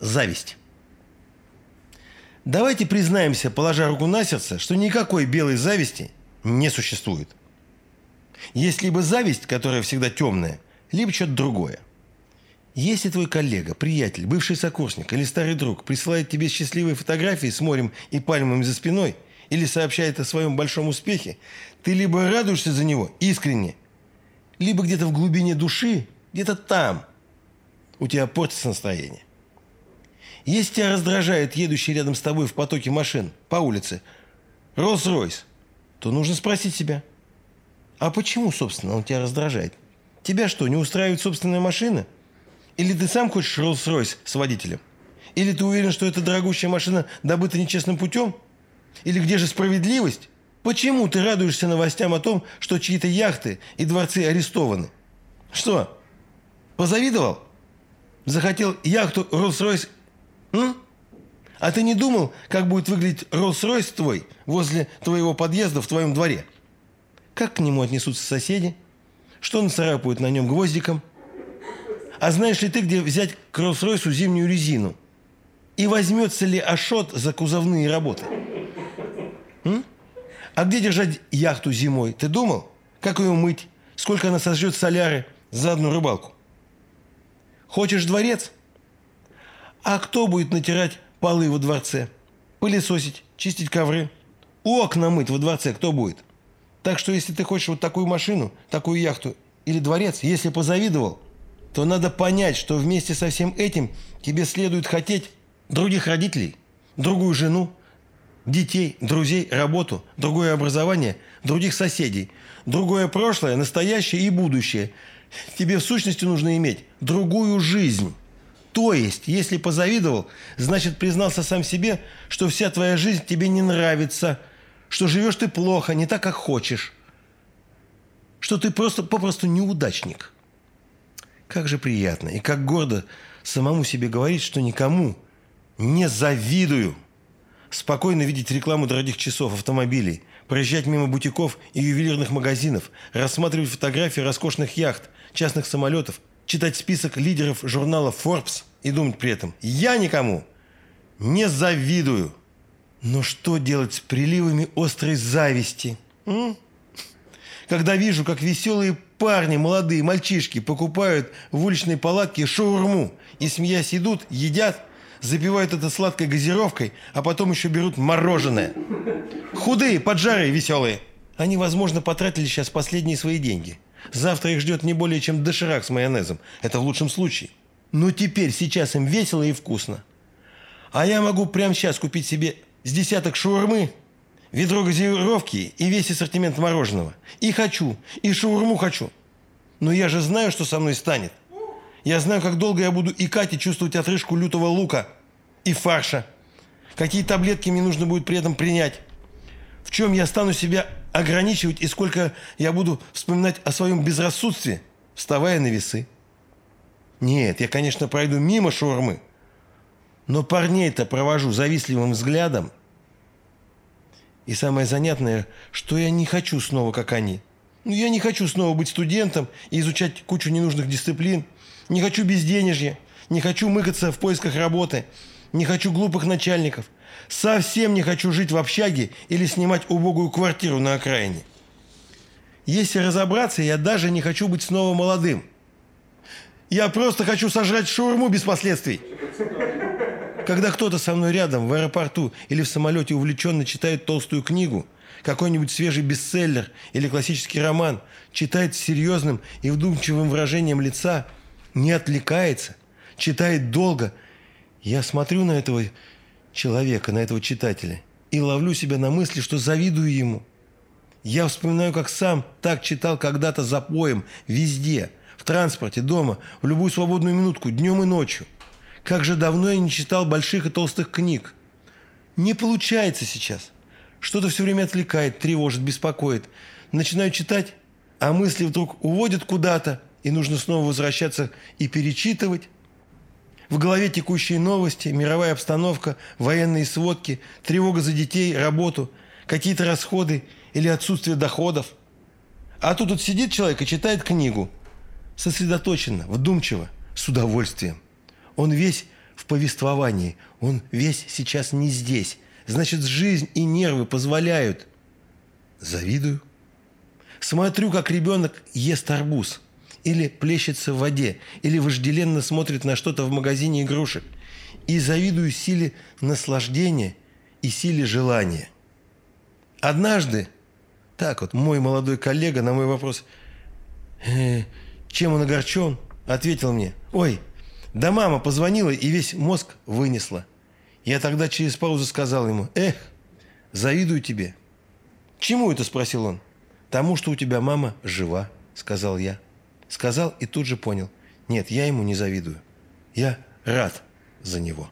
Зависть. Давайте признаемся, положа руку на сердце, что никакой белой зависти не существует. Есть либо зависть, которая всегда темная, либо что-то другое. Если твой коллега, приятель, бывший сокурсник или старый друг присылает тебе счастливые фотографии с морем и пальмами за спиной или сообщает о своем большом успехе, ты либо радуешься за него искренне, либо где-то в глубине души, где-то там у тебя портится настроение. Если тебя раздражает едущий рядом с тобой в потоке машин по улице Роллс-Ройс, то нужно спросить себя, а почему, собственно, он тебя раздражает? Тебя что, не устраивает собственная машина? Или ты сам хочешь Роллс-Ройс с водителем? Или ты уверен, что эта дорогущая машина добыта нечестным путем? Или где же справедливость? Почему ты радуешься новостям о том, что чьи-то яхты и дворцы арестованы? Что, позавидовал? Захотел яхту Роллс-Ройс М? А ты не думал, как будет выглядеть Роллс-Ройс твой возле твоего подъезда в твоем дворе? Как к нему отнесутся соседи? Что нацарапают на нем гвоздиком? А знаешь ли ты, где взять к Роллс-Ройсу зимнюю резину? И возьмется ли Ашот за кузовные работы? М? А где держать яхту зимой? Ты думал? Как ее мыть? Сколько она сожжет соляры за одну рыбалку? Хочешь дворец? А кто будет натирать полы во дворце? Пылесосить, чистить ковры? Окна мыть во дворце кто будет? Так что если ты хочешь вот такую машину, такую яхту или дворец, если позавидовал, то надо понять, что вместе со всем этим тебе следует хотеть других родителей, другую жену, детей, друзей, работу, другое образование, других соседей, другое прошлое, настоящее и будущее. Тебе в сущности нужно иметь другую жизнь. То есть, если позавидовал, значит признался сам себе, что вся твоя жизнь тебе не нравится, что живешь ты плохо, не так, как хочешь, что ты просто попросту неудачник. Как же приятно и как гордо самому себе говорить, что никому не завидую. Спокойно видеть рекламу дорогих часов, автомобилей, проезжать мимо бутиков и ювелирных магазинов, рассматривать фотографии роскошных яхт, частных самолетов – читать список лидеров журнала Forbes и думать при этом «Я никому не завидую». Но что делать с приливами острой зависти? М? Когда вижу, как веселые парни, молодые мальчишки покупают в уличной палатке шаурму и, смеясь, идут, едят, запивают это сладкой газировкой, а потом еще берут мороженое. Худые, поджарые, веселые. Они, возможно, потратили сейчас последние свои деньги – Завтра их ждет не более чем доширак с майонезом. Это в лучшем случае. Но теперь, сейчас им весело и вкусно. А я могу прямо сейчас купить себе с десяток шаурмы, ведро газировки и весь ассортимент мороженого. И хочу, и шаурму хочу. Но я же знаю, что со мной станет. Я знаю, как долго я буду и чувствовать отрыжку лютого лука и фарша. Какие таблетки мне нужно будет при этом принять. В чем я стану себя ограничивать и сколько я буду вспоминать о своем безрассудстве, вставая на весы. Нет, я, конечно, пройду мимо шаурмы, но парней-то провожу завистливым взглядом. И самое занятное, что я не хочу снова, как они. Ну, я не хочу снова быть студентом и изучать кучу ненужных дисциплин. Не хочу безденежья, не хочу мыкаться в поисках работы, не хочу глупых начальников. Совсем не хочу жить в общаге или снимать убогую квартиру на окраине. Если разобраться, я даже не хочу быть снова молодым. Я просто хочу сожрать шаурму без последствий. Когда кто-то со мной рядом в аэропорту или в самолете увлеченно читает толстую книгу, какой-нибудь свежий бестселлер или классический роман, читает с серьезным и вдумчивым выражением лица, не отвлекается, читает долго, я смотрю на этого человека, на этого читателя, и ловлю себя на мысли, что завидую ему. Я вспоминаю, как сам так читал когда-то за поем, везде, в транспорте, дома, в любую свободную минутку, днем и ночью. Как же давно я не читал больших и толстых книг. Не получается сейчас. Что-то все время отвлекает, тревожит, беспокоит. Начинаю читать, а мысли вдруг уводят куда-то, и нужно снова возвращаться и перечитывать. В голове текущие новости, мировая обстановка, военные сводки, тревога за детей, работу, какие-то расходы или отсутствие доходов. А тут вот сидит человек и читает книгу. Сосредоточенно, вдумчиво, с удовольствием. Он весь в повествовании. Он весь сейчас не здесь. Значит, жизнь и нервы позволяют. Завидую. Смотрю, как ребенок ест арбуз. Или плещется в воде. Или вожделенно смотрит на что-то в магазине игрушек. И завидую силе наслаждения и силе желания. Однажды, так вот, мой молодой коллега на мой вопрос, э, чем он огорчен, ответил мне, ой, да мама позвонила и весь мозг вынесла. Я тогда через паузу сказал ему, эх, завидую тебе. Чему это, спросил он. Тому, что у тебя мама жива, сказал я. Сказал и тут же понял. Нет, я ему не завидую. Я рад за него.